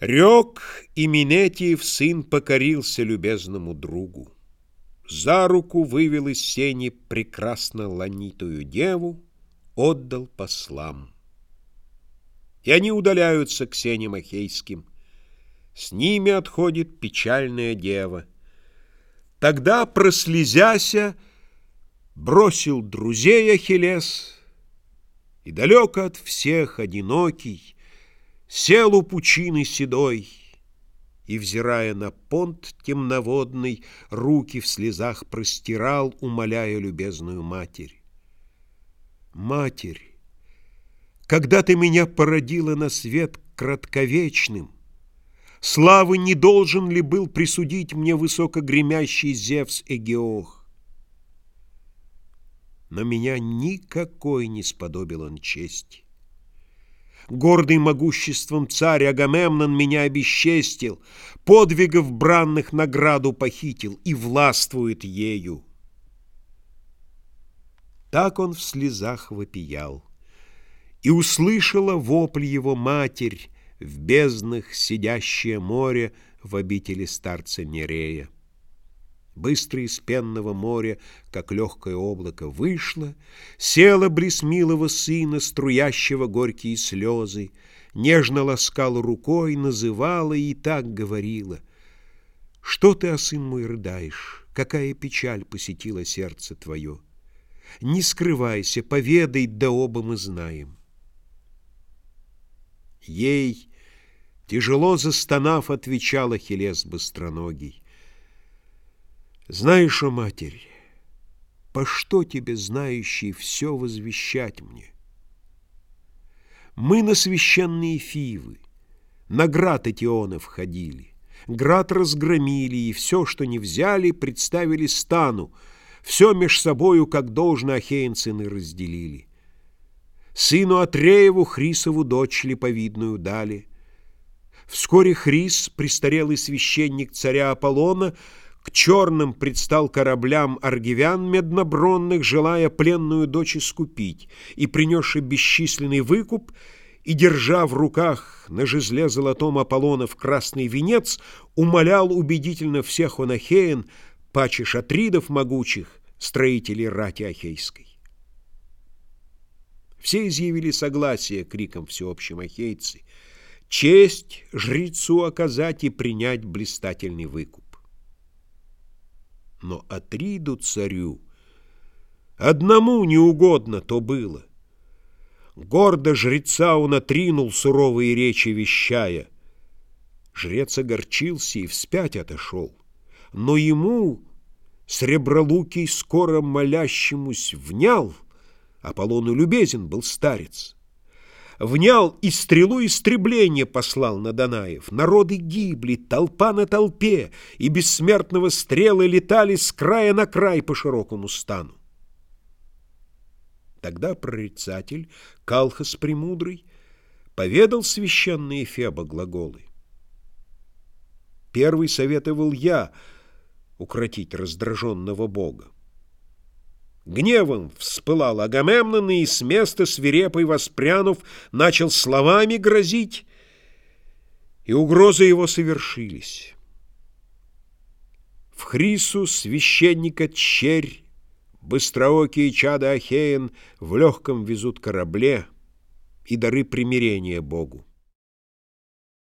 Рек и Минетиев сын покорился любезному другу. За руку вывел из сени прекрасно ланитую деву, отдал послам. И они удаляются к сеням ахейским. С ними отходит печальная дева. Тогда, прослезяся, бросил друзей Ахиллес, И далеко от всех одинокий Сел у пучины седой, И, взирая на понт темноводный, Руки в слезах простирал, Умоляя любезную матерь. Матерь, когда ты меня породила на свет кратковечным, Славы не должен ли был присудить мне высокогремящий Зевс Эгеох? Но меня никакой не сподобил он чести. Гордый могуществом царь Агамемнон меня обесчестил, Подвигов бранных награду похитил и властвует ею. Так он в слезах вопиял. И услышала вопль его матерь В безднах сидящее море В обители старца Нерея. Быстро из пенного моря, как легкое облако, вышло, Села близ милого сына, струящего горькие слезы, Нежно ласкала рукой, называла и так говорила. Что ты, о сын мой, рыдаешь? Какая печаль посетила сердце твое? Не скрывайся, поведай, да оба мы знаем. Ей, тяжело застонав, отвечал Ахиллес быстроногий. Знаешь, о Матерь, по что тебе, знающий, все возвещать мне? Мы на священные фивы, на град Этионов ходили, град разгромили, и все, что не взяли, представили стану, все меж собою, как должно, ахеинцины разделили. Сыну Атрееву Хрисову дочь липовидную дали. Вскоре Хрис, престарелый священник царя Аполлона, к черным предстал кораблям аргивян меднобронных, желая пленную дочь искупить, и, принесший бесчисленный выкуп, и, держа в руках на жезле золотом Аполлонов красный венец, умолял убедительно всех он Ахеен, паче шатридов могучих, строителей рати Ахейской. Все изъявили согласие криком всеобщим ахейцы, честь жрецу оказать и принять блистательный выкуп но Атриду царю одному неугодно то было. Гордо жреца он отринул, суровые речи вещая. Жрец огорчился и вспять отошел, но ему, сребролукий, скоро молящемусь, внял, Аполлону любезен был старец внял и стрелу истребления послал на Данаев. Народы гибли, толпа на толпе, и бессмертного стрелы летали с края на край по широкому стану. Тогда прорицатель, Калхас Премудрый, поведал священные Феба глаголы. Первый советовал я укротить раздраженного бога. Гневом вспылал Агамемнон и с места свирепой воспрянув начал словами грозить, и угрозы его совершились. В Хрису священника Черь быстроокие чада Ахеен в легком везут корабле и дары примирения Богу.